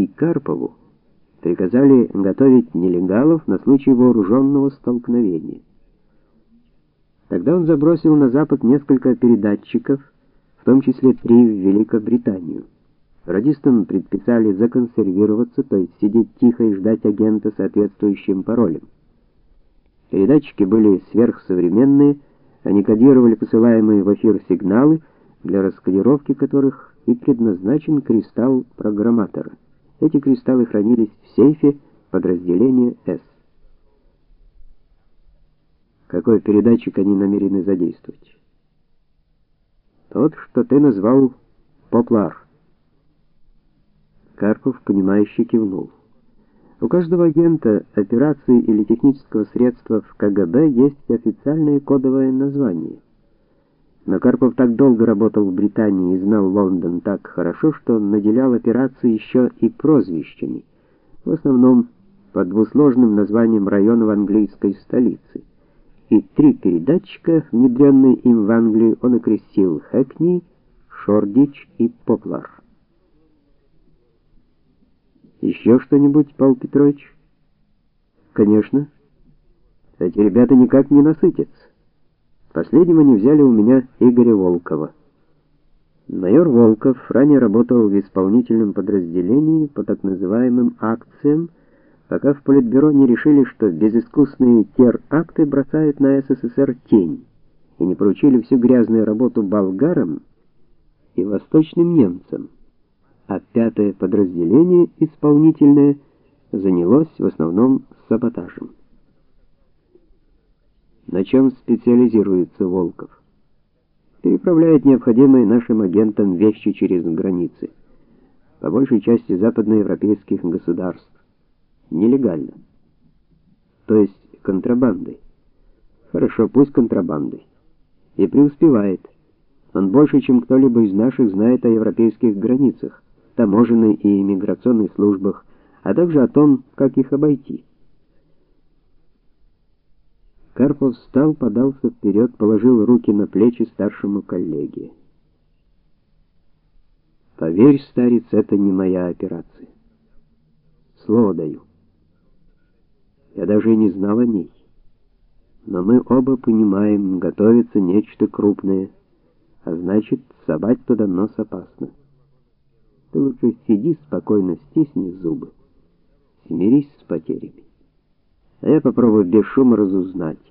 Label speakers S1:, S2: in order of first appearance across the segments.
S1: и Карпову приказали готовить нелегалов на случай вооруженного столкновения. Тогда он забросил на запад несколько передатчиков, в том числе три в Великобританию. Радистам предписали законсервироваться, то есть сидеть тихо и ждать агента соответствующим паролем. Передатчики были сверхсовременные, они кодировали посылаемые в эфир сигналы, для раскодировки которых и предназначен кристалл программатора. Эти кристаллы хранились в сейфе подразделения С. Какой передатчик они намерены задействовать? Тот, что ты назвал Поплар. Карпов понимающе кивнул. У каждого агента, операции или технического средства в КГБ есть официальное кодовое название. Но Карпов так долго работал в Британии и знал Лондон так хорошо, что наделял операции еще и прозвищами, в основном под двусложным названием районов английской столицы. И три передатчика, внедренные им в Англию, он окрестил Хэкни, Шордич и Поплар. Еще что-нибудь, Павел Петрович? Конечно. Эти ребята никак не насытятся. Последним они взяли у меня Игоря Волкова. Майор Волков ранее работал в исполнительном подразделении по так называемым акциям, пока в политбюро не решили, что безыскусные тер-акты бросают на СССР тень, и не поручили всю грязную работу болгарам и восточным немцам а пятое подразделение исполнительное занялось в основном саботажем. На чем специализируется Волков? Переправляет необходимые нашим агентам вещи через границы, по большей части западноевропейских государств, нелегально. То есть контрабандой. Хорошо, пусть контрабандой. И преуспевает. Он больше, чем кто-либо из наших знает о европейских границах таможенной и иммиграционной службах, а также о том, как их обойти. Карпов встал, подался вперед, положил руки на плечи старшему коллеге. Поверь, старец, это не моя операция. Слово даю. Я даже и не знал о ней. Но мы оба понимаем, готовится нечто крупное, а значит, совать туда нос опасно. Ты лучше сиди спокойно, стисни зубы. Смирись с потерями. А я попробую без шума разузнать,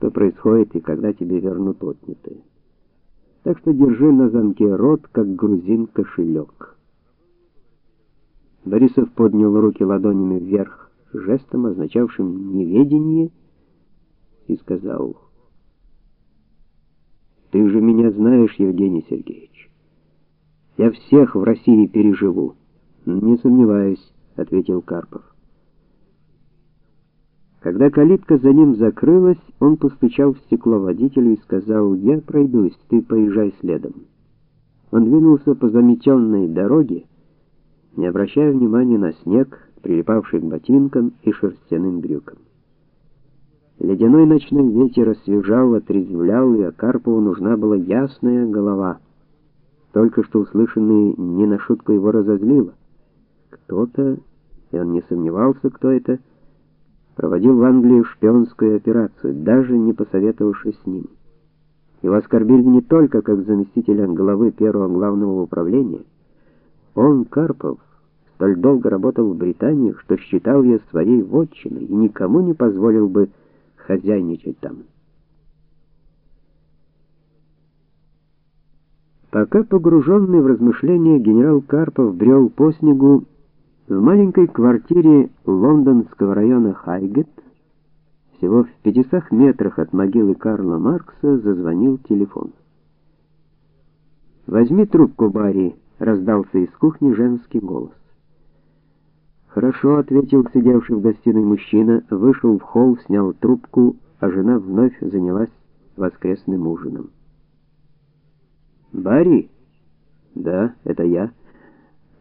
S1: что происходит и когда тебе вернут отнятое. Так что держи на замке рот, как грузин кошелек. Борисов поднял руки ладонями вверх, жестом означавшим неведение, и сказал: "Ты же меня знаешь, Евгений Сергеевич. Я всех в России переживу. Не сомневаюсь, ответил Карпов. Когда калитка за ним закрылась, он постучал в стекло водителю и сказал: "Я пройдусь, ты поезжай следом". Он двинулся по заметенной дороге, не обращая внимания на снег, прилипавший к ботинкам и шерстяным брюкам. Ледяной ночной ветер освежал, отрезвлял, и Карпову нужна была ясная голова. Только что услышанное не на шутку его разозлило. Кто-то, и он не сомневался, кто это, проводил в Англии шпионскую операцию, даже не посоветовавшись с ним. Его оскорбили не только как заместителя главы первого главного управления. Он, Карпов, столь долго работал в Британии, что считал ее своей вотчиной и никому не позволил бы хозяйничать там. Пока погруженный в размышления генерал Карпов брел по снегу в маленькой квартире лондонского района Хайгет, всего в 500 метрах от могилы Карла Маркса зазвонил телефон. "Возьми трубку, Барри", раздался из кухни женский голос. "Хорошо", ответил сидевший в гостиной мужчина, вышел в холл, снял трубку, а жена вновь занялась воскресным ужином. Барри? Да, это я.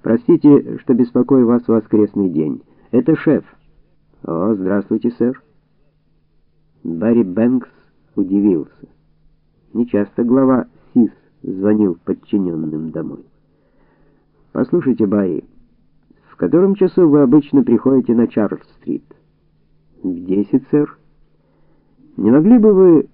S1: Простите, что беспокою вас в воскресный день. Это шеф. О, здравствуйте, сэр. Барри Бэнкс удивился. Нечасто глава СИС звонил подчиненным домой. Послушайте, Барри, котором часу вы обычно приходите на Чарльз-стрит?
S2: В десять, сэр.
S1: Не могли бы вы